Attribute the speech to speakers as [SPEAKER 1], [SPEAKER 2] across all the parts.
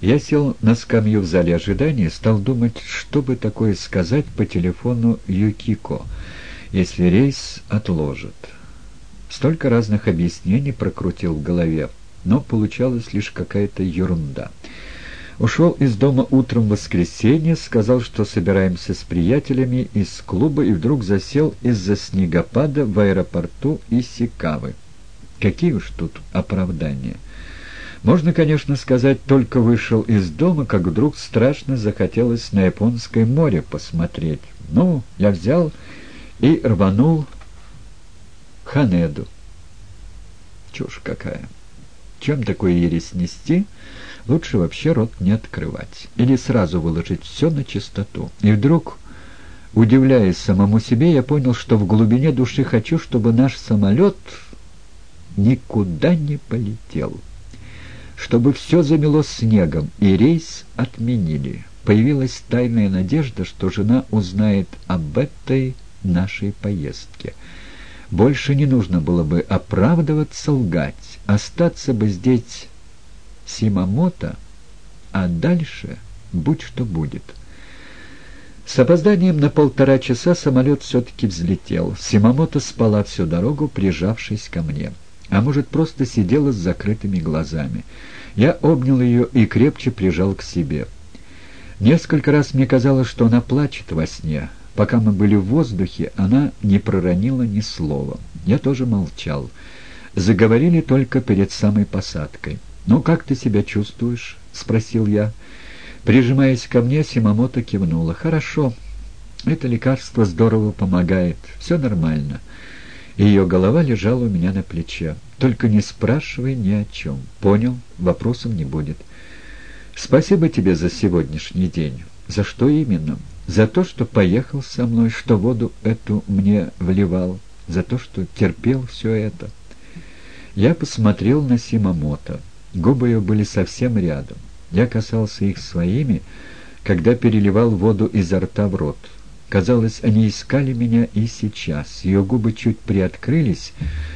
[SPEAKER 1] Я сел на скамью в зале ожидания и стал думать, что бы такое сказать по телефону Юкико, если рейс отложат. Столько разных объяснений прокрутил в голове, но получалась лишь какая-то ерунда. Ушел из дома утром в воскресенье, сказал, что собираемся с приятелями из клуба и вдруг засел из-за снегопада в аэропорту Исикавы. Какие уж тут оправдания. Можно, конечно, сказать, только вышел из дома, как вдруг страшно захотелось на Японское море посмотреть. Ну, я взял и рванул Ханеду. Чушь какая. Чем такое ересь нести, лучше вообще рот не открывать. Или сразу выложить все на чистоту. И вдруг, удивляясь самому себе, я понял, что в глубине души хочу, чтобы наш самолет никуда не полетел. Чтобы все замело снегом, и рейс отменили. Появилась тайная надежда, что жена узнает об этой нашей поездке. Больше не нужно было бы оправдываться, лгать, остаться бы здесь Симамото, а дальше будь что будет. С опозданием на полтора часа самолет все-таки взлетел. Симамото спала всю дорогу, прижавшись ко мне. А может, просто сидела с закрытыми глазами. Я обнял ее и крепче прижал к себе. Несколько раз мне казалось, что она плачет во сне, Пока мы были в воздухе, она не проронила ни слова. Я тоже молчал. Заговорили только перед самой посадкой. «Ну, как ты себя чувствуешь?» — спросил я. Прижимаясь ко мне, Симамото кивнула. «Хорошо. Это лекарство здорово помогает. Все нормально». Ее голова лежала у меня на плече. «Только не спрашивай ни о чем. Понял? Вопросов не будет. Спасибо тебе за сегодняшний день. За что именно?» За то, что поехал со мной, что воду эту мне вливал, за то, что терпел все это. Я посмотрел на Симамото. Губы ее были совсем рядом. Я касался их своими, когда переливал воду изо рта в рот. Казалось, они искали меня и сейчас. Ее губы чуть приоткрылись,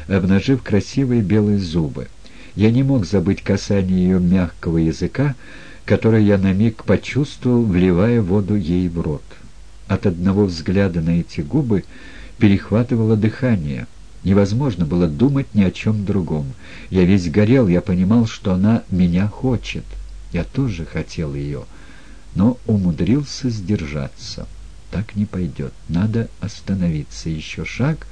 [SPEAKER 1] обнажив красивые белые зубы. Я не мог забыть касание ее мягкого языка, который я на миг почувствовал, вливая воду ей в рот. От одного взгляда на эти губы перехватывало дыхание. Невозможно было думать ни о чем другом. Я весь горел, я понимал, что она меня хочет. Я тоже хотел ее, но умудрился сдержаться. Так не пойдет. Надо остановиться. Еще шаг,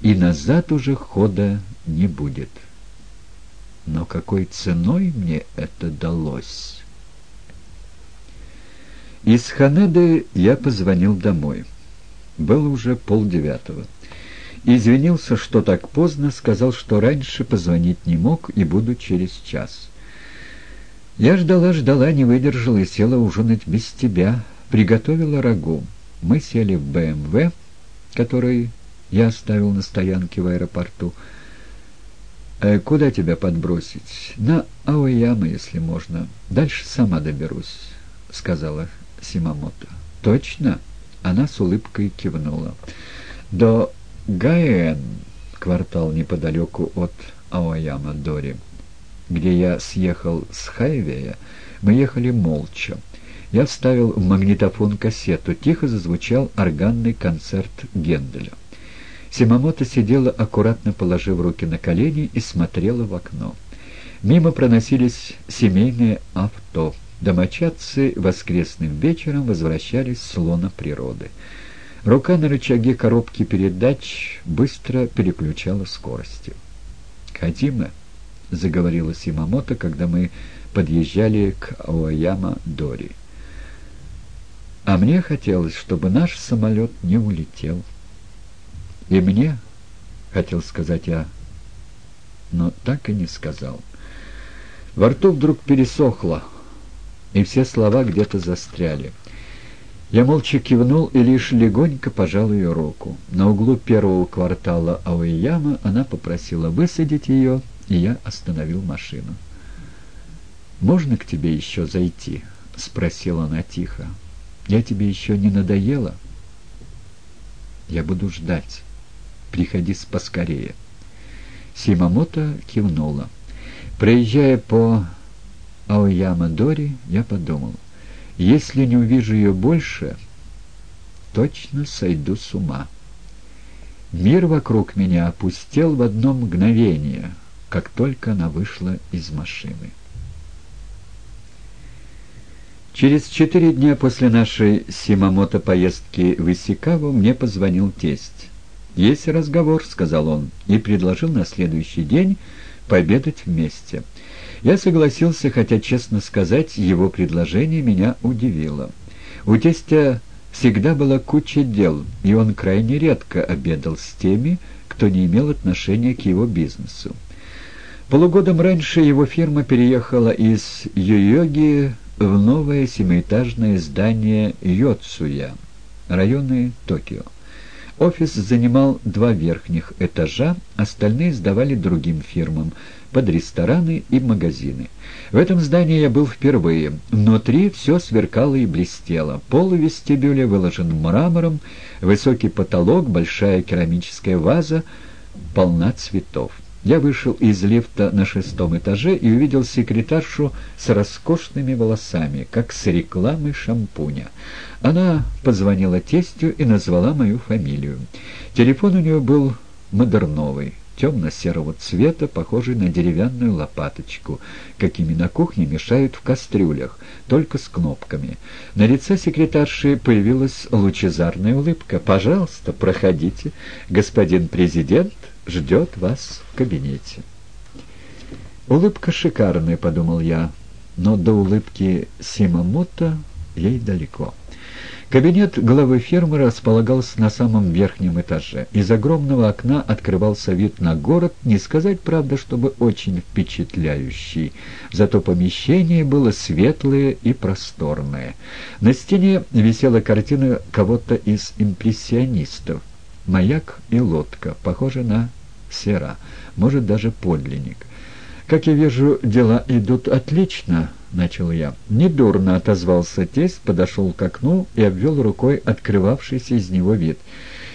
[SPEAKER 1] и назад уже хода не будет. Но какой ценой мне это далось? Из Ханеды я позвонил домой. Было уже полдевятого. Извинился, что так поздно, сказал, что раньше позвонить не мог и буду через час. Я ждала-ждала, не выдержала и села ужинать без тебя. Приготовила рагу. Мы сели в БМВ, который я оставил на стоянке в аэропорту. «Э, «Куда тебя подбросить?» «На Аояма, если можно. Дальше сама доберусь», — сказала Симамото. «Точно?» Она с улыбкой кивнула. «До Гаэн, квартал неподалеку от Аояма-Дори, где я съехал с Хайвея, мы ехали молча. Я вставил в магнитофон кассету. Тихо зазвучал органный концерт Генделя. Симамото сидела, аккуратно положив руки на колени, и смотрела в окно. Мимо проносились семейные авто. Домочадцы воскресным вечером возвращались с лона природы. Рука на рычаге коробки передач быстро переключала скорости. «Хадима», — заговорила Симамото, когда мы подъезжали к Оаяма-Дори. «А мне хотелось, чтобы наш самолет не улетел». «И мне», — хотел сказать я, но так и не сказал. Во рту вдруг пересохло, — и все слова где-то застряли. Я молча кивнул и лишь легонько пожал ее руку. На углу первого квартала Ауяма она попросила высадить ее, и я остановил машину. «Можно к тебе еще зайти?» — спросила она тихо. «Я тебе еще не надоела?» «Я буду ждать. Приходи поскорее». Симамото кивнула. Проезжая по Аояма Дори, я подумал, если не увижу ее больше, точно сойду с ума. Мир вокруг меня опустел в одно мгновение, как только она вышла из машины. Через четыре дня после нашей Симамото поездки в Исикаву мне позвонил тесть. «Есть разговор», — сказал он, и предложил на следующий день пообедать вместе. Я согласился, хотя, честно сказать, его предложение меня удивило. У тестя всегда была куча дел, и он крайне редко обедал с теми, кто не имел отношения к его бизнесу. Полугодом раньше его фирма переехала из Йойоги в новое семиэтажное здание Йоцуя, районы Токио. Офис занимал два верхних этажа, остальные сдавали другим фирмам, под рестораны и магазины. В этом здании я был впервые. Внутри все сверкало и блестело. Пол в вестибюле выложен мрамором, высокий потолок, большая керамическая ваза, полна цветов. Я вышел из лифта на шестом этаже и увидел секретаршу с роскошными волосами, как с рекламы шампуня. Она позвонила тестю и назвала мою фамилию. Телефон у нее был модерновый, темно-серого цвета, похожий на деревянную лопаточку, какими на кухне мешают в кастрюлях, только с кнопками. На лице секретарши появилась лучезарная улыбка. «Пожалуйста, проходите, господин президент» ждет вас в кабинете. Улыбка шикарная, подумал я, но до улыбки Симамото ей далеко. Кабинет главы фермы располагался на самом верхнем этаже. Из огромного окна открывался вид на город, не сказать, правда, чтобы очень впечатляющий. Зато помещение было светлое и просторное. На стене висела картина кого-то из импрессионистов. Маяк и лодка, похожи на сера, может, даже подлинник. «Как я вижу, дела идут отлично», — начал я. «Недурно», — отозвался тесть, подошел к окну и обвел рукой открывавшийся из него вид.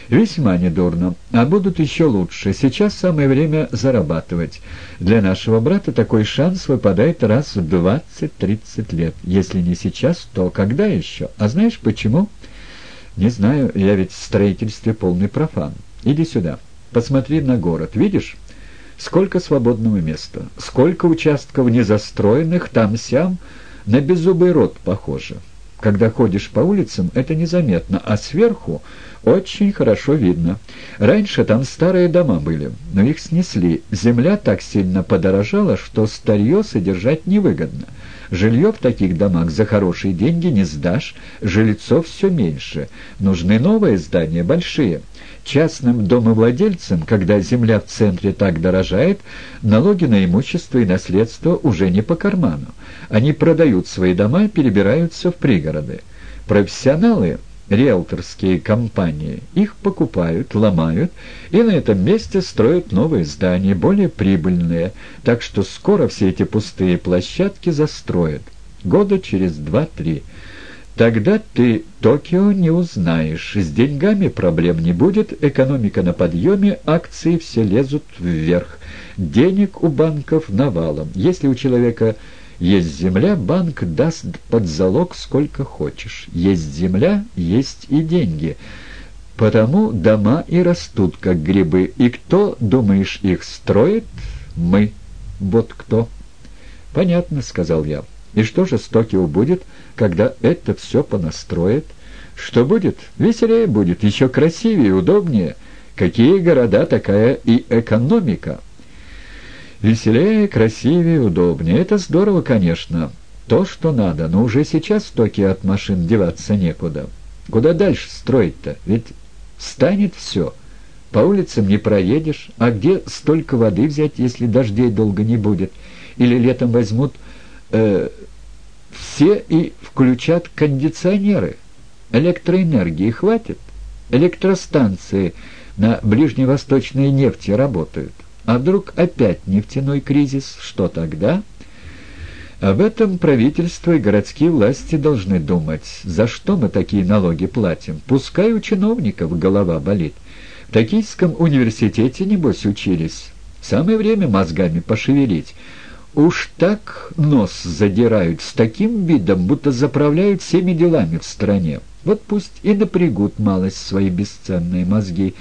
[SPEAKER 1] «Весьма недурно. А будут еще лучше. Сейчас самое время зарабатывать. Для нашего брата такой шанс выпадает раз в двадцать-тридцать лет. Если не сейчас, то когда еще? А знаешь почему?» «Не знаю. Я ведь в строительстве полный профан. Иди сюда». Посмотри на город, видишь? Сколько свободного места, сколько участков незастроенных, там-сям, на беззубый рот похоже. Когда ходишь по улицам, это незаметно, а сверху очень хорошо видно. Раньше там старые дома были, но их снесли. Земля так сильно подорожала, что старье содержать невыгодно. Жилье в таких домах за хорошие деньги не сдашь, жильцов все меньше. Нужны новые здания, большие. Частным домовладельцам, когда земля в центре так дорожает, налоги на имущество и наследство уже не по карману. Они продают свои дома и перебираются в пригороды. Профессионалы, риэлторские компании, их покупают, ломают и на этом месте строят новые здания, более прибыльные, так что скоро все эти пустые площадки застроят. Года через два-три. Тогда ты Токио не узнаешь. С деньгами проблем не будет, экономика на подъеме, акции все лезут вверх. Денег у банков навалом. Если у человека есть земля, банк даст под залог сколько хочешь. Есть земля, есть и деньги. Потому дома и растут, как грибы. И кто, думаешь, их строит? Мы. Вот кто. «Понятно», — сказал я. И что же с Токио будет, когда это все понастроит? Что будет? Веселее будет, еще красивее, удобнее. Какие города, такая и экономика. Веселее, красивее, удобнее. Это здорово, конечно. То, что надо, но уже сейчас в Токио от машин деваться некуда. Куда дальше строить-то? Ведь станет все. По улицам не проедешь. А где столько воды взять, если дождей долго не будет? Или летом возьмут э, все и включат кондиционеры. Электроэнергии хватит. Электростанции на ближневосточной нефти работают. А вдруг опять нефтяной кризис? Что тогда? Об этом правительство и городские власти должны думать. За что мы такие налоги платим? Пускай у чиновников голова болит. В Токийском университете, небось, учились. Самое время мозгами пошевелить. Уж так нос задирают с таким видом, будто заправляют всеми делами в стране. Вот пусть и напрягут малость свои бесценные мозги.